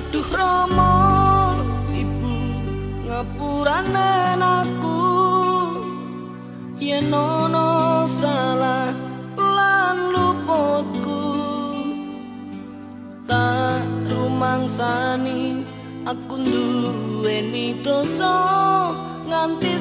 Aduh Romo, ibu ngapuran aku. Yen ono salah lan luputku. Tak rumangsani aku duweni dosa nganti